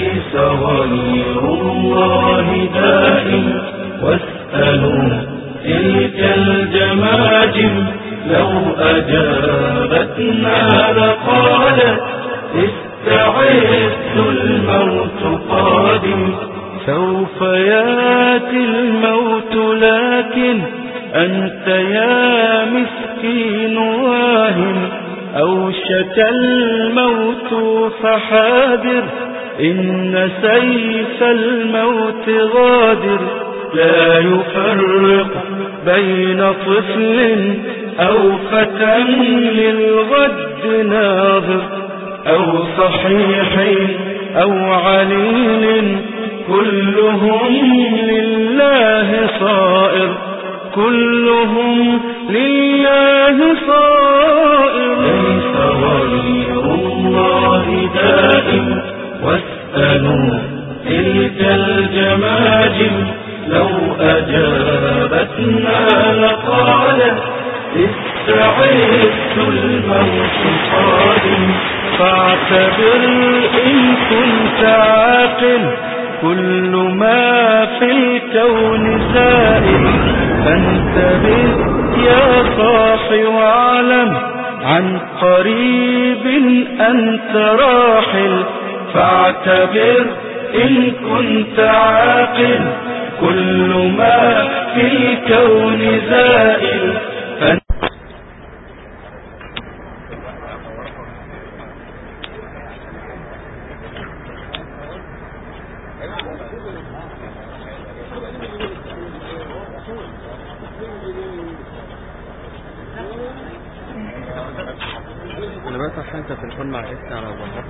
ليس غير الله دائم واسألوا تلك الجماجم لو أجابتنا لقالت استعد الموت قادم. سوف يأتي الموت لكن أنت يا مسكين واهم. أوشك الموت فحاذر إن سيف الموت غادر لا يفرق بين طفل أو فتى للغد ناظر أو صحيح أو عليل كلهم لله صائر كلهم لله صائر. بس عشان انت تليفون مع اسمي على الواتساب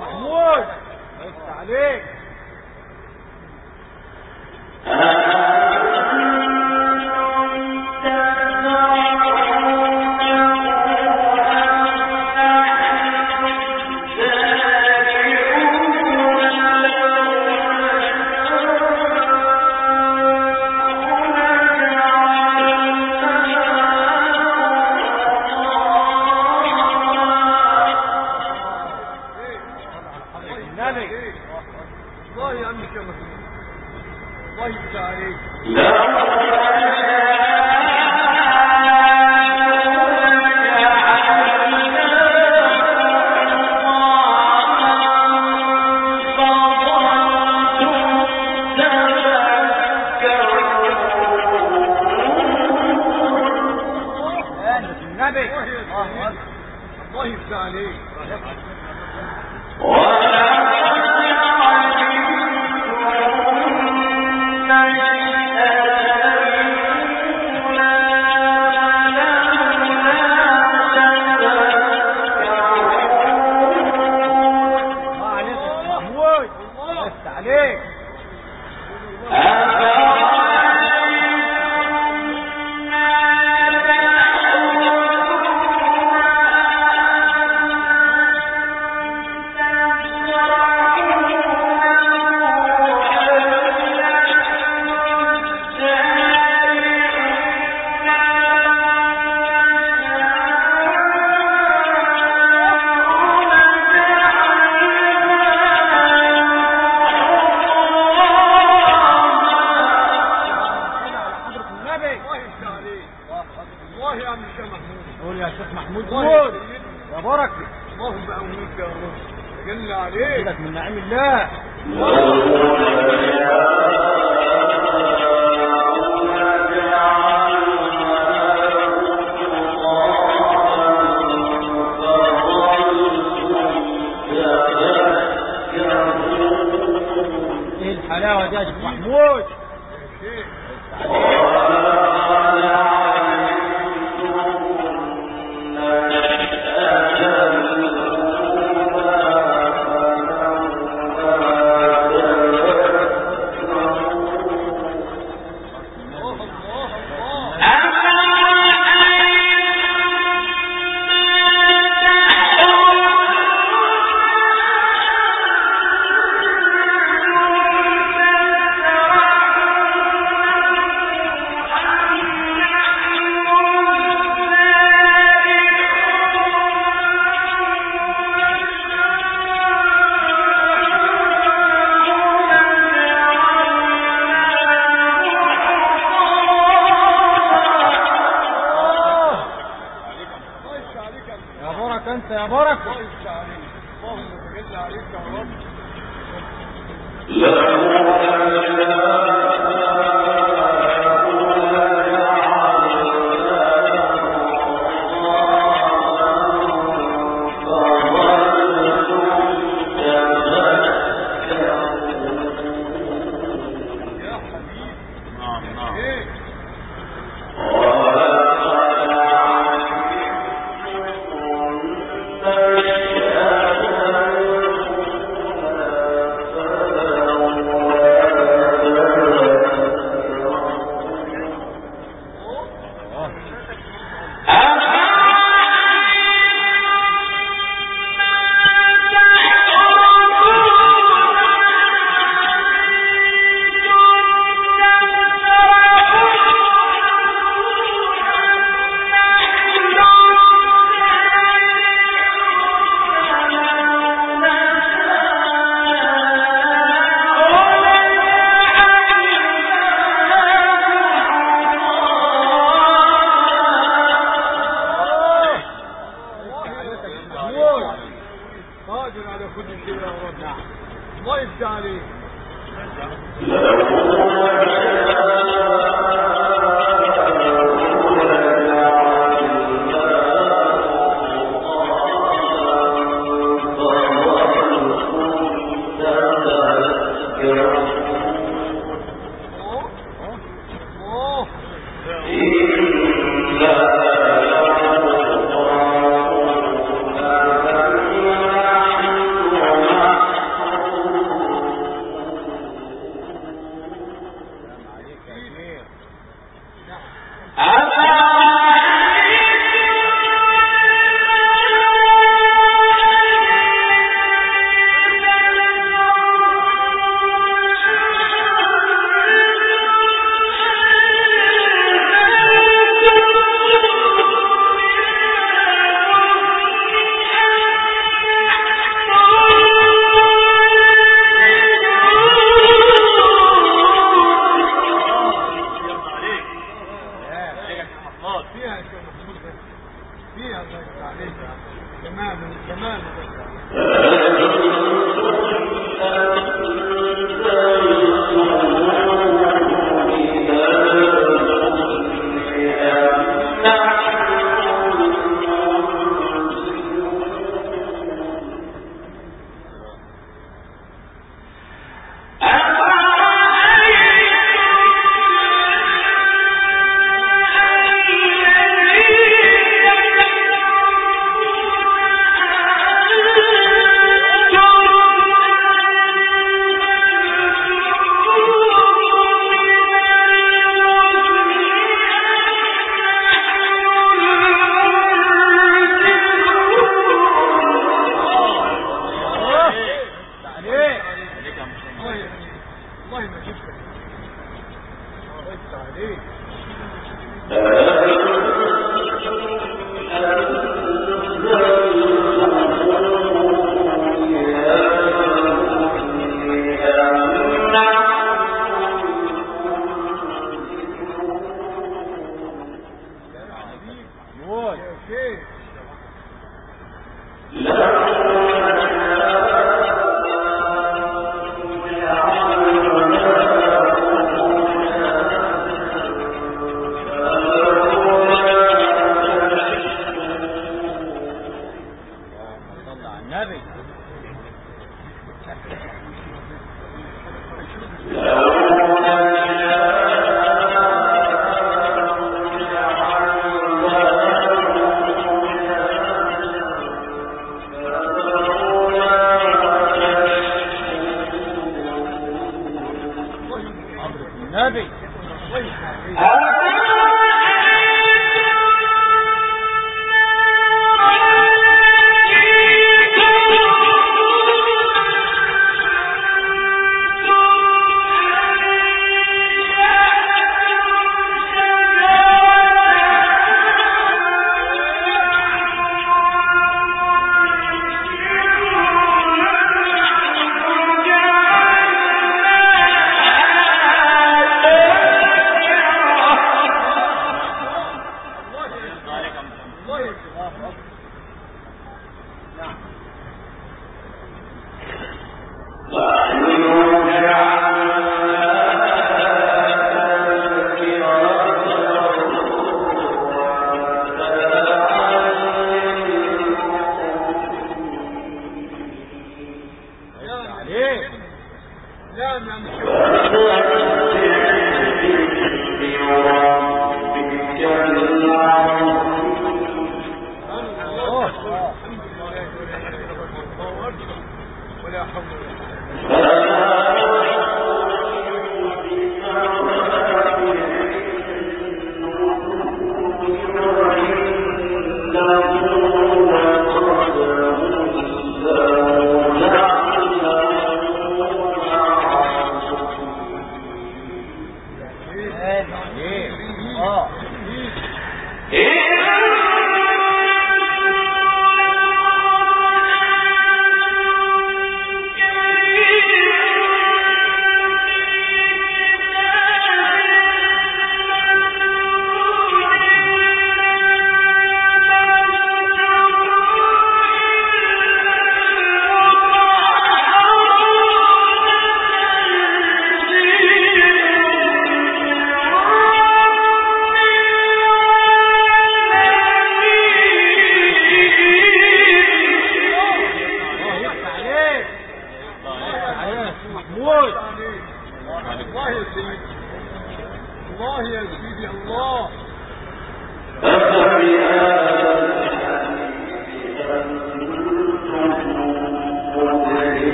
محمود عليك. به الله يفتح عليك قول يا شيخ محمود. قول. يا بركة اللهم بقى وميك يا رب. جل عليك. من نعم الله.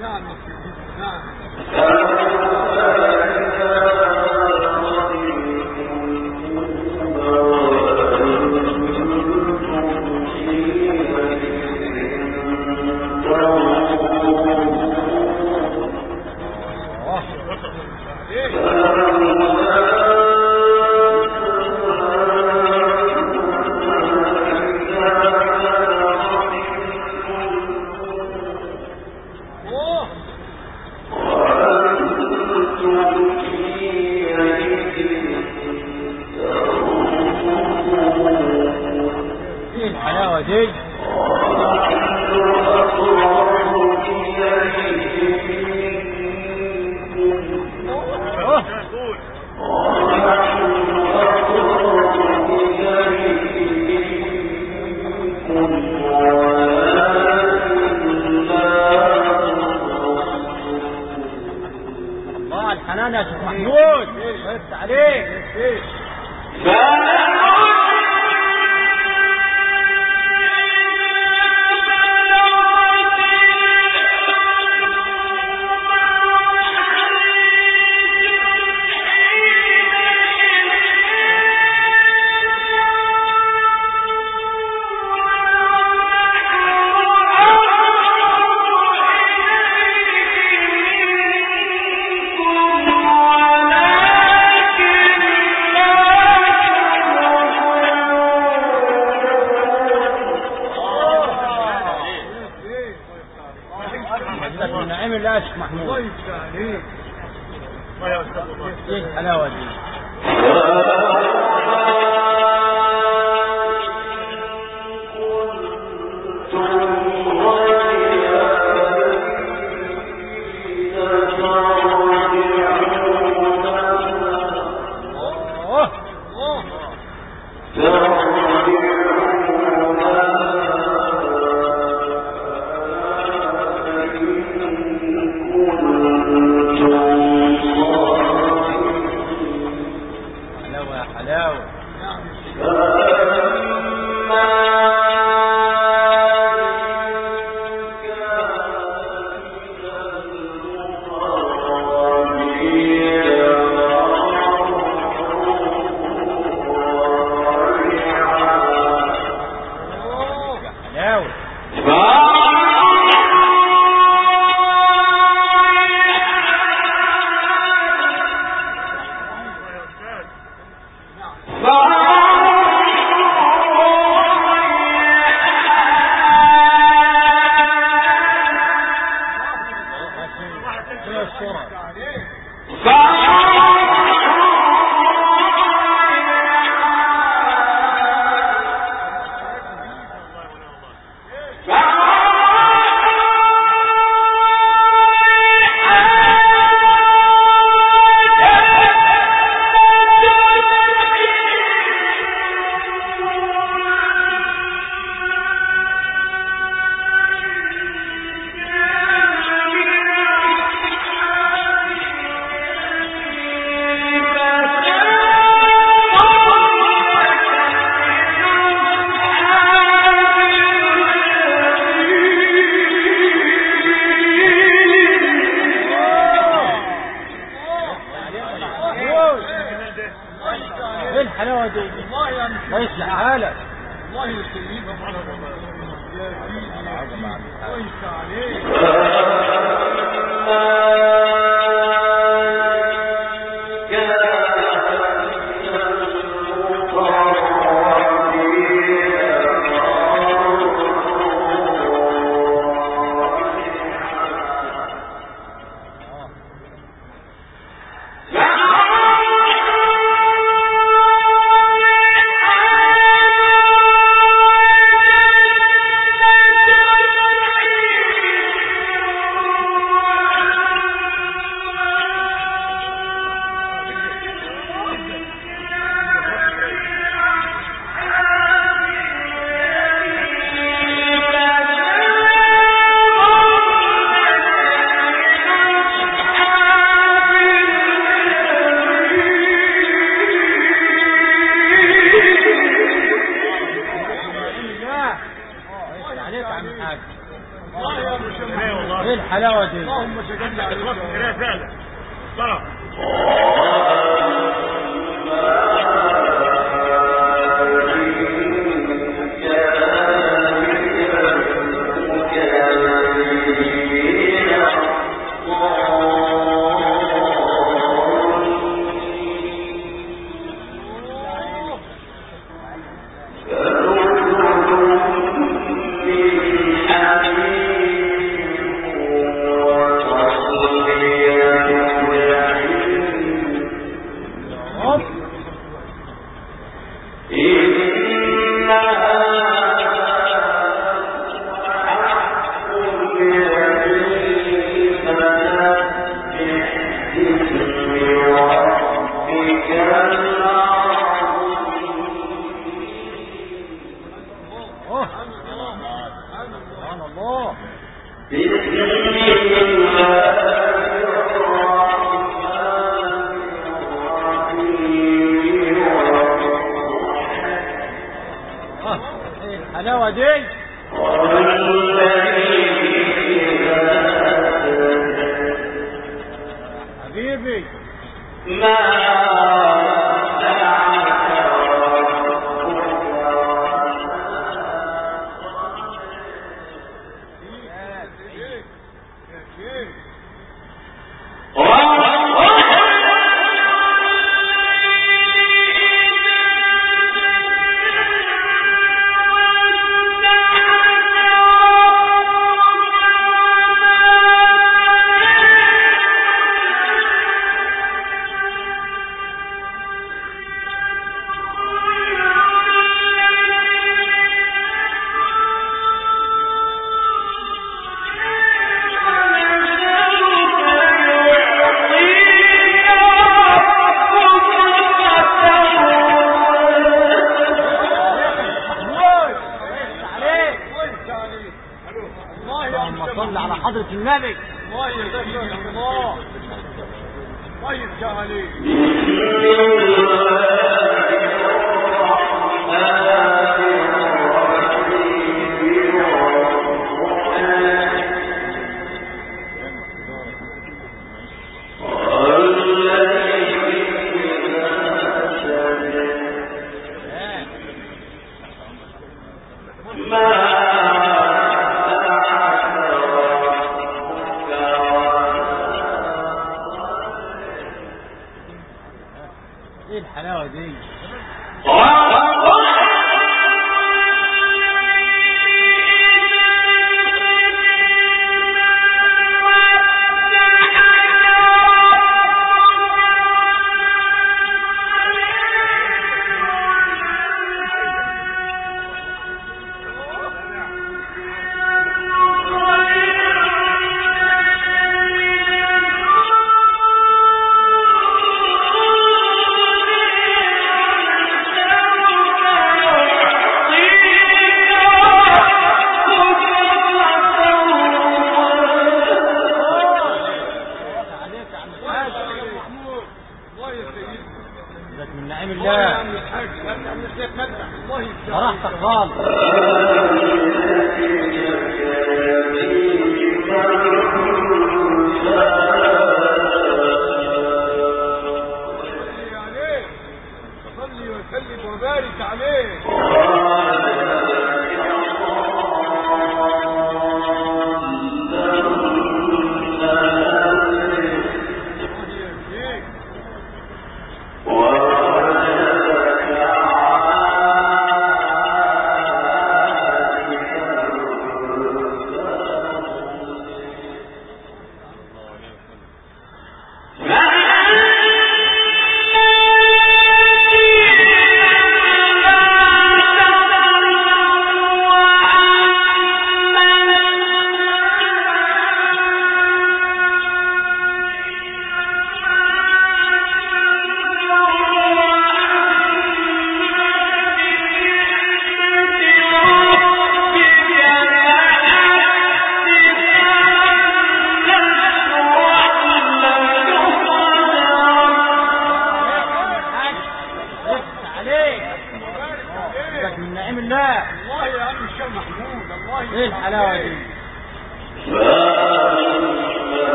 نعم. نعم. محمود. الله يفتح عليك الله الله يا علی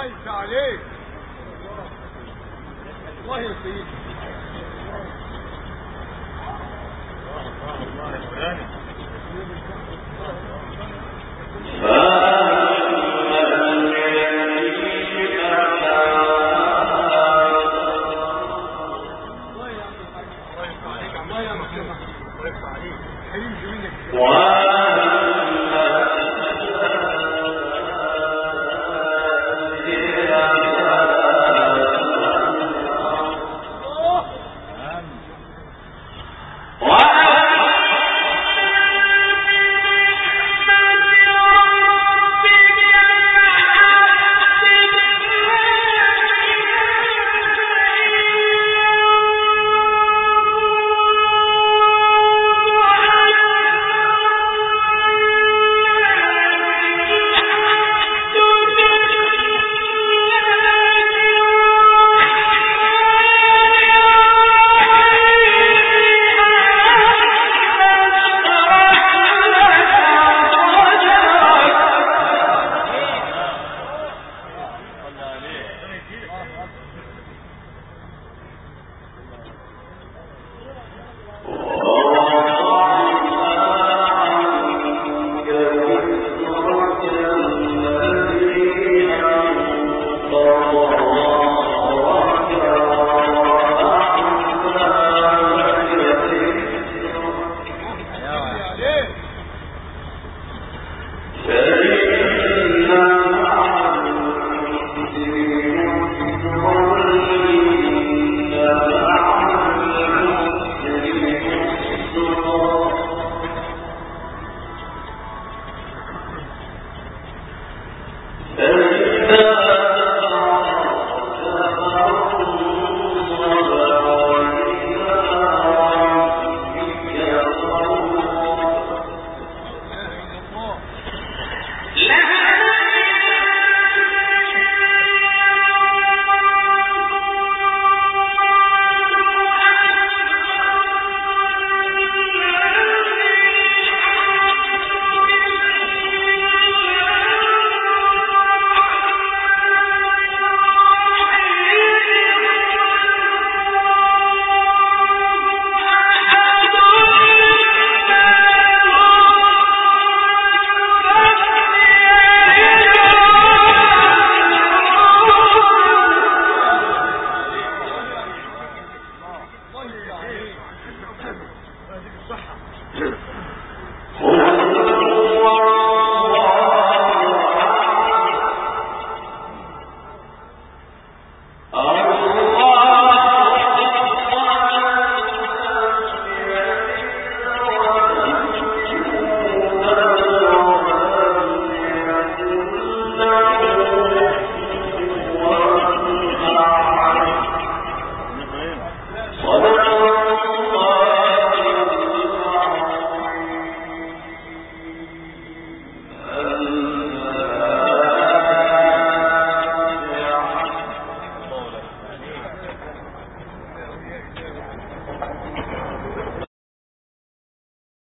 الله يفتح عليك الله يا سيدي